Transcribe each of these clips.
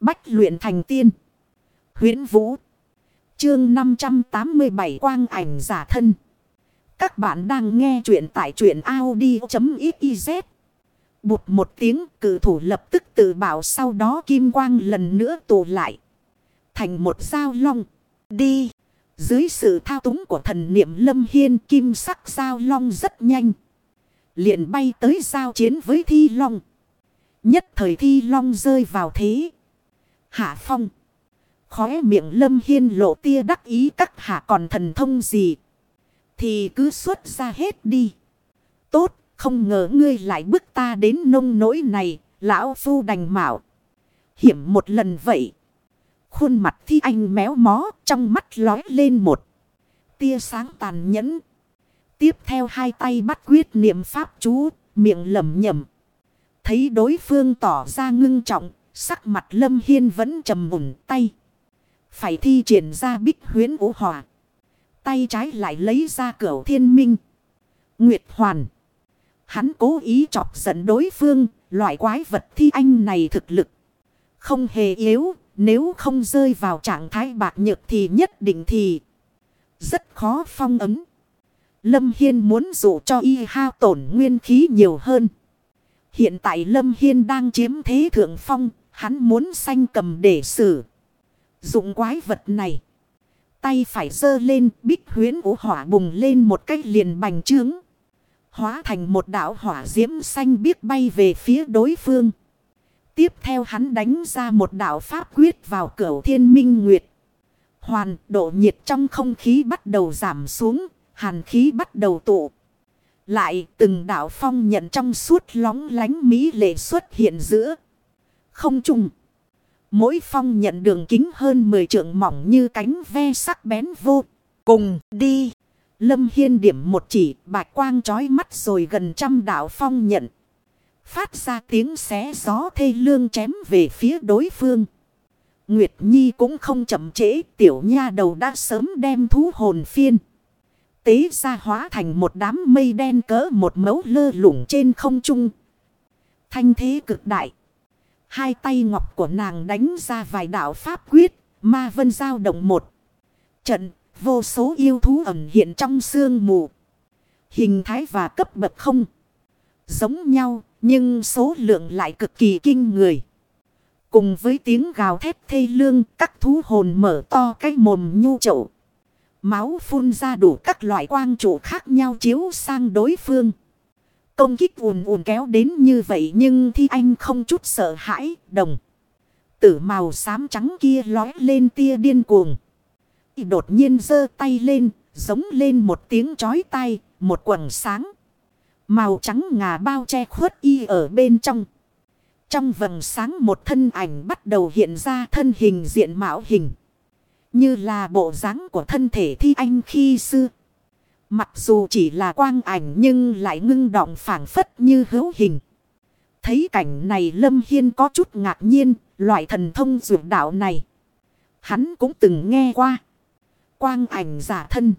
Bách luyện thành tiên. huyễn Vũ. Chương 587 Quang ảnh giả thân. Các bạn đang nghe truyện tại truyện Audi.xyz. Bụt một tiếng cử thủ lập tức tự bảo sau đó kim quang lần nữa tụ lại. Thành một dao long. Đi. Dưới sự thao túng của thần niệm lâm hiên, kim sắc dao long rất nhanh. liền bay tới giao chiến với thi long. Nhất thời thi long rơi vào thế. Hạ phong. Khóe miệng lâm hiên lộ tia đắc ý các hạ còn thần thông gì. Thì cứ xuất ra hết đi. Tốt, không ngờ ngươi lại bước ta đến nông nỗi này, lão phu đành mạo. Hiểm một lần vậy. Khuôn mặt thi anh méo mó, trong mắt lói lên một. Tia sáng tàn nhẫn. Tiếp theo hai tay bắt quyết niệm pháp chú, miệng lẩm nhẩm. Thấy đối phương tỏ ra ngưng trọng, sắc mặt lâm hiên vẫn trầm mùn tay. Phải thi triển ra bích huyến vũ hòa. Tay trái lại lấy ra cửa thiên minh. Nguyệt hoàn. Hắn cố ý chọc giận đối phương, loại quái vật thi anh này thực lực. Không hề yếu, nếu không rơi vào trạng thái bạc nhược thì nhất định thì rất khó phong ấm. Lâm Hiên muốn dụ cho y hao tổn nguyên khí nhiều hơn. Hiện tại Lâm Hiên đang chiếm thế thượng phong, hắn muốn sanh cầm để xử. Dụng quái vật này. Tay phải dơ lên, bích huyến ủ hỏa bùng lên một cách liền bành trướng. Hóa thành một đảo hỏa diễm xanh biếc bay về phía đối phương. Tiếp theo hắn đánh ra một đảo pháp quyết vào cửa thiên minh nguyệt. Hoàn độ nhiệt trong không khí bắt đầu giảm xuống, hàn khí bắt đầu tụ. Lại từng đảo phong nhận trong suốt lóng lánh mỹ lệ xuất hiện giữa. Không trùng. Mỗi phong nhận đường kính hơn 10 trượng mỏng như cánh ve sắc bén vô. Cùng đi. Lâm Hiên điểm một chỉ, bạch quang trói mắt rồi gần trăm đảo phong nhận. Phát ra tiếng xé gió thê lương chém về phía đối phương. Nguyệt Nhi cũng không chậm trễ, tiểu nha đầu đã sớm đem thú hồn phiên. Tế ra hóa thành một đám mây đen cỡ một mấu lơ lủng trên không trung. Thanh thế cực đại. Hai tay ngọc của nàng đánh ra vài đạo pháp quyết. Ma vân giao động một. Trận, vô số yêu thú ẩn hiện trong sương mù. Hình thái và cấp bậc không. Giống nhau, nhưng số lượng lại cực kỳ kinh người. Cùng với tiếng gào thét thê lương, các thú hồn mở to cái mồm nhu chậu. Máu phun ra đủ các loại quang trụ khác nhau chiếu sang đối phương. Công kích ùn ùn kéo đến như vậy nhưng thi anh không chút sợ hãi, đồng. Tử màu xám trắng kia lói lên tia điên cuồng. Đột nhiên giơ tay lên, giống lên một tiếng chói tay, một quần sáng. Màu trắng ngà bao che khuất y ở bên trong. Trong vầng sáng một thân ảnh bắt đầu hiện ra thân hình diện mạo hình. Như là bộ dáng của thân thể thi anh khi xưa. Mặc dù chỉ là quang ảnh nhưng lại ngưng động phảng phất như hữu hình. Thấy cảnh này Lâm Hiên có chút ngạc nhiên, loại thần thông dược đạo này. Hắn cũng từng nghe qua. Quang ảnh giả thân.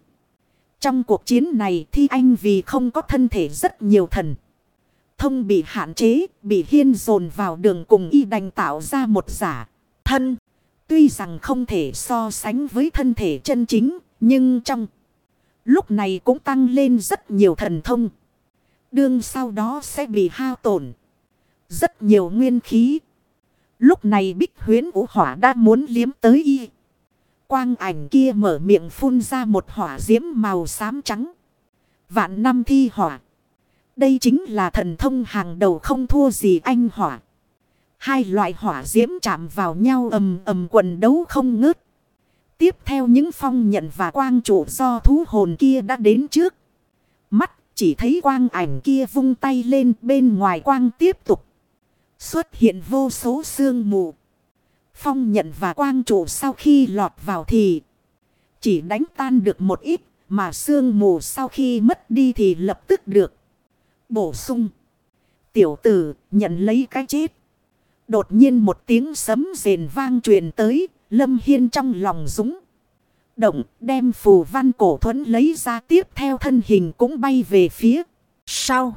Trong cuộc chiến này thì anh vì không có thân thể rất nhiều thần. Thông bị hạn chế, bị hiên dồn vào đường cùng y đành tạo ra một giả thân. Tuy rằng không thể so sánh với thân thể chân chính, nhưng trong lúc này cũng tăng lên rất nhiều thần thông. Đương sau đó sẽ bị hao tổn. Rất nhiều nguyên khí. Lúc này bích huyến vũ hỏa đã muốn liếm tới y. Quang ảnh kia mở miệng phun ra một hỏa diễm màu xám trắng. Vạn năm thi hỏa. Đây chính là thần thông hàng đầu không thua gì anh hỏa. Hai loại hỏa diễm chạm vào nhau ầm ầm quần đấu không ngớt. Tiếp theo những phong nhận và quang trụ do thú hồn kia đã đến trước. Mắt chỉ thấy quang ảnh kia vung tay lên bên ngoài quang tiếp tục. Xuất hiện vô số sương mù. Phong nhận và quang trụ sau khi lọt vào thì chỉ đánh tan được một ít mà sương mù sau khi mất đi thì lập tức được bổ sung. Tiểu tử nhận lấy cái chết. Đột nhiên một tiếng sấm rền vang truyền tới, Lâm Hiên trong lòng dũng. Động đem phù văn cổ thuẫn lấy ra tiếp theo thân hình cũng bay về phía sau.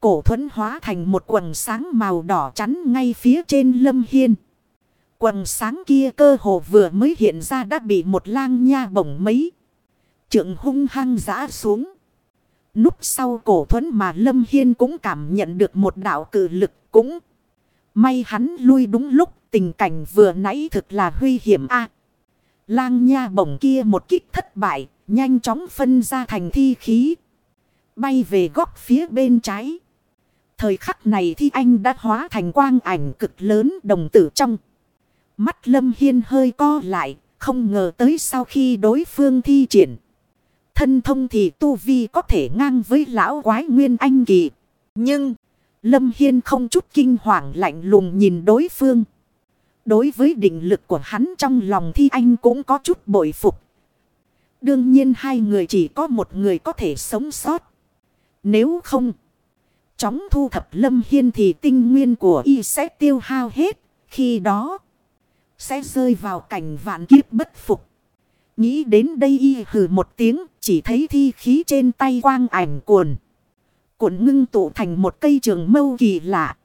Cổ thuẫn hóa thành một quần sáng màu đỏ chắn ngay phía trên Lâm Hiên. Quần sáng kia cơ hồ vừa mới hiện ra đã bị một lang nha bổng mấy. Trượng hung hăng giã xuống. Núp sau cổ thuẫn mà Lâm Hiên cũng cảm nhận được một đạo cử lực cũng. May hắn lui đúng lúc tình cảnh vừa nãy thực là huy hiểm a Lang nha bổng kia một kích thất bại, nhanh chóng phân ra thành thi khí. Bay về góc phía bên trái. Thời khắc này thi anh đã hóa thành quang ảnh cực lớn đồng tử trong. Mắt Lâm Hiên hơi co lại, không ngờ tới sau khi đối phương thi triển. Thân thông thì tu vi có thể ngang với lão quái nguyên anh kỳ. Nhưng, Lâm Hiên không chút kinh hoàng lạnh lùng nhìn đối phương. Đối với định lực của hắn trong lòng thi anh cũng có chút bội phục. Đương nhiên hai người chỉ có một người có thể sống sót. Nếu không, chóng thu thập Lâm Hiên thì tinh nguyên của y sẽ tiêu hao hết. Khi đó, sẽ rơi vào cảnh vạn kiếp bất phục. Nghĩ đến đây y hừ một tiếng, chỉ thấy thi khí trên tay quang ảnh cuồn. Cuộn ngưng tụ thành một cây trường mâu kỳ lạ.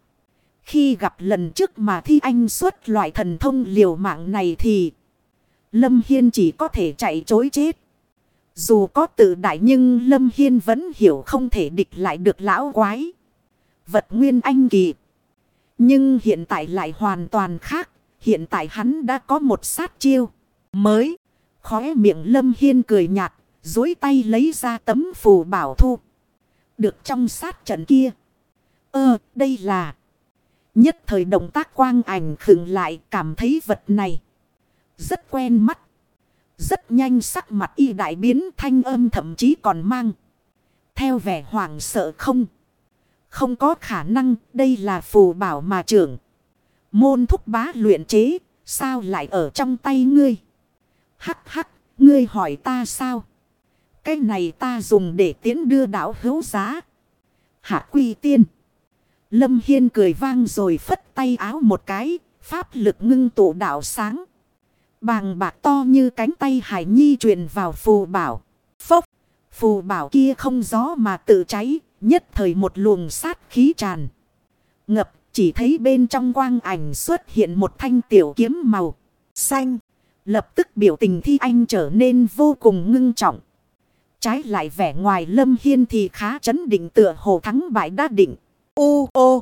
Khi gặp lần trước mà thi anh xuất loại thần thông liều mạng này thì Lâm Hiên chỉ có thể chạy chối chết. Dù có tự đại nhưng Lâm Hiên vẫn hiểu không thể địch lại được lão quái. Vật nguyên anh kỳ. Nhưng hiện tại lại hoàn toàn khác. Hiện tại hắn đã có một sát chiêu mới. Khóe miệng Lâm Hiên cười nhạt. Dối tay lấy ra tấm phù bảo thu. Được trong sát trận kia. Ơ đây là. Nhất thời động tác quang ảnh khựng lại cảm thấy vật này. Rất quen mắt. Rất nhanh sắc mặt y đại biến thanh âm thậm chí còn mang. Theo vẻ hoảng sợ không. Không có khả năng đây là phù bảo mà trưởng. Môn thúc bá luyện chế. Sao lại ở trong tay ngươi? Hắc hắc, ngươi hỏi ta sao? Cái này ta dùng để tiến đưa đảo hữu giá. Hạ quy tiên. Lâm Hiên cười vang rồi phất tay áo một cái. Pháp lực ngưng tụ đảo sáng. Bàng bạc to như cánh tay hải nhi truyền vào phù bảo. Phốc. Phù bảo kia không gió mà tự cháy. Nhất thời một luồng sát khí tràn. Ngập, chỉ thấy bên trong quang ảnh xuất hiện một thanh tiểu kiếm màu xanh. Lập tức biểu tình thi anh trở nên vô cùng ngưng trọng. Trái lại vẻ ngoài lâm hiên thì khá chấn định tựa hồ thắng bại đã định. 乌哦。